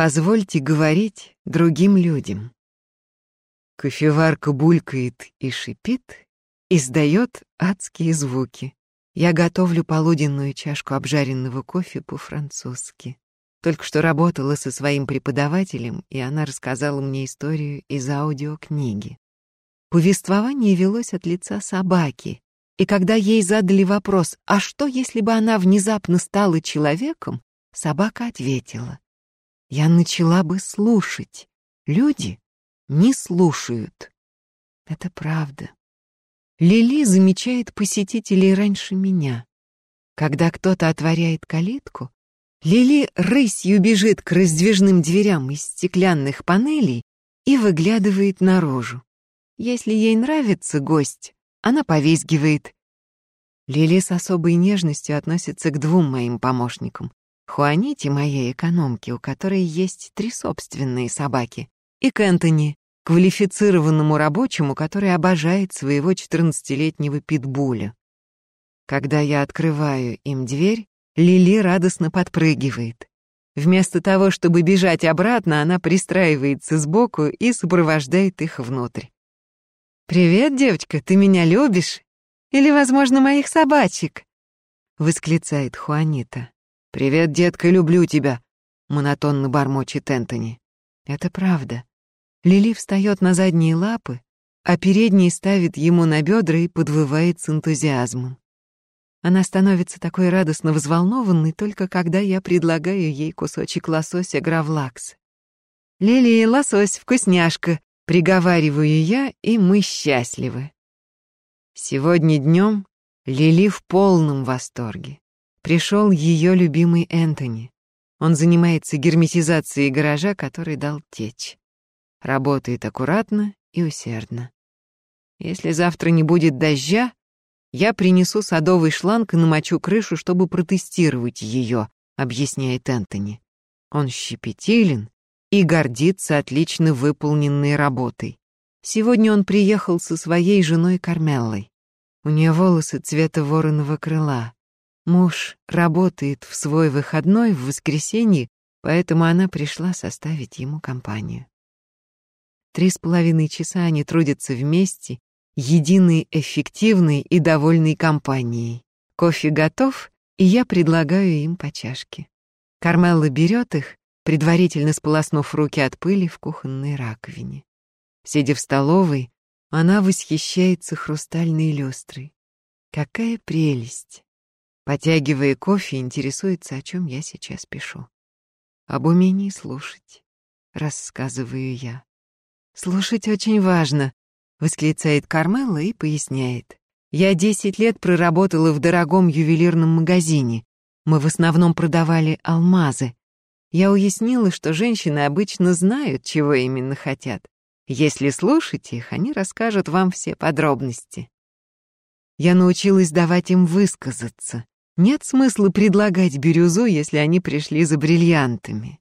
Позвольте говорить другим людям. Кофеварка булькает и шипит, издает адские звуки. Я готовлю полуденную чашку обжаренного кофе по-французски. Только что работала со своим преподавателем, и она рассказала мне историю из аудиокниги. Повествование велось от лица собаки, и когда ей задали вопрос, а что, если бы она внезапно стала человеком, собака ответила, я начала бы слушать. Люди не слушают. Это правда. Лили замечает посетителей раньше меня. Когда кто-то отворяет калитку, Лили рысью бежит к раздвижным дверям из стеклянных панелей и выглядывает наружу. Если ей нравится гость, она повизгивает. Лили с особой нежностью относится к двум моим помощникам. Хуаните, моей экономке, у которой есть три собственные собаки, и к Энтони, квалифицированному рабочему, который обожает своего 14-летнего питбуля. Когда я открываю им дверь, Лили радостно подпрыгивает. Вместо того, чтобы бежать обратно, она пристраивается сбоку и сопровождает их внутрь. «Привет, девочка, ты меня любишь? Или, возможно, моих собачек?» — восклицает Хуанита. «Привет, детка, люблю тебя», — монотонно бормочет Энтони. Это правда. Лили встает на задние лапы, а передние ставит ему на бедра и подвывает с энтузиазмом. Она становится такой радостно взволнованной только когда я предлагаю ей кусочек лосося гравлакс. «Лили, лосось, вкусняшка!» — приговариваю я, и мы счастливы. Сегодня днем Лили в полном восторге. Пришел ее любимый Энтони. Он занимается герметизацией гаража, который дал течь. Работает аккуратно и усердно. Если завтра не будет дождя, я принесу садовый шланг и намочу крышу, чтобы протестировать ее, объясняет Энтони. Он щепетилен и гордится отлично выполненной работой. Сегодня он приехал со своей женой Кармеллой. У нее волосы цвета вороного крыла. Муж работает в свой выходной в воскресенье, поэтому она пришла составить ему компанию. Три с половиной часа они трудятся вместе единой эффективной и довольной компанией. Кофе готов, и я предлагаю им по чашке. Кармелла берет их, предварительно сполоснув руки от пыли в кухонной раковине. Сидя в столовой, она восхищается хрустальной люстрой. Какая прелесть! Потягивая кофе, интересуется, о чем я сейчас пишу. Об умении слушать, рассказываю я. Слушать очень важно, восклицает Кармелла и поясняет. Я десять лет проработала в дорогом ювелирном магазине. Мы в основном продавали алмазы. Я уяснила, что женщины обычно знают, чего именно хотят. Если слушать их, они расскажут вам все подробности. Я научилась давать им высказаться. Нет смысла предлагать бирюзу, если они пришли за бриллиантами.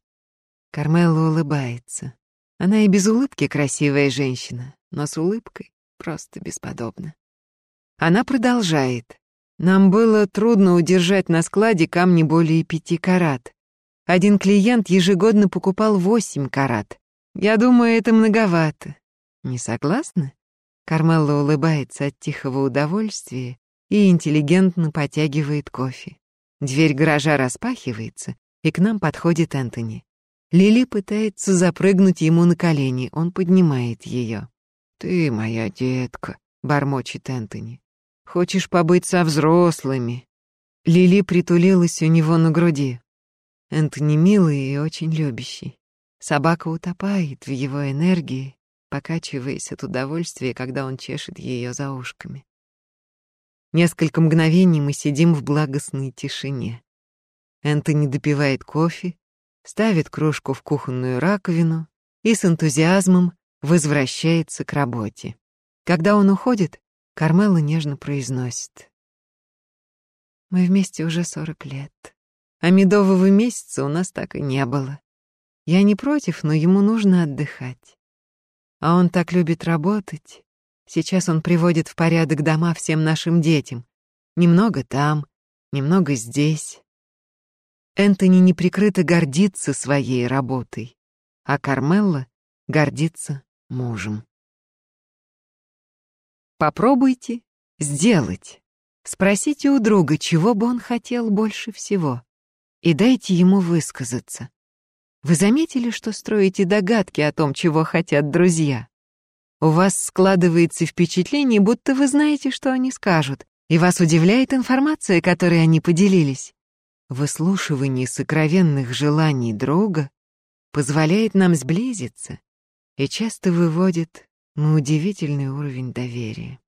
Кармелла улыбается. Она и без улыбки красивая женщина, но с улыбкой просто бесподобна. Она продолжает. Нам было трудно удержать на складе камни более пяти карат. Один клиент ежегодно покупал восемь карат. Я думаю, это многовато. Не согласны? Кармелла улыбается от тихого удовольствия и интеллигентно потягивает кофе. Дверь гаража распахивается, и к нам подходит Энтони. Лили пытается запрыгнуть ему на колени, он поднимает ее. «Ты моя детка», — бормочет Энтони. «Хочешь побыть со взрослыми?» Лили притулилась у него на груди. Энтони милый и очень любящий. Собака утопает в его энергии, покачиваясь от удовольствия, когда он чешет ее за ушками. Несколько мгновений мы сидим в благостной тишине. Энтони допивает кофе, ставит кружку в кухонную раковину и с энтузиазмом возвращается к работе. Когда он уходит, Кармела нежно произносит. «Мы вместе уже сорок лет, а медового месяца у нас так и не было. Я не против, но ему нужно отдыхать. А он так любит работать. Сейчас он приводит в порядок дома всем нашим детям. Немного там, немного здесь. Энтони неприкрыто гордится своей работой, а Кармелла гордится мужем. Попробуйте сделать. Спросите у друга, чего бы он хотел больше всего, и дайте ему высказаться. Вы заметили, что строите догадки о том, чего хотят друзья? У вас складывается впечатление, будто вы знаете, что они скажут, и вас удивляет информация, которой они поделились. Выслушивание сокровенных желаний друга позволяет нам сблизиться и часто выводит на удивительный уровень доверия.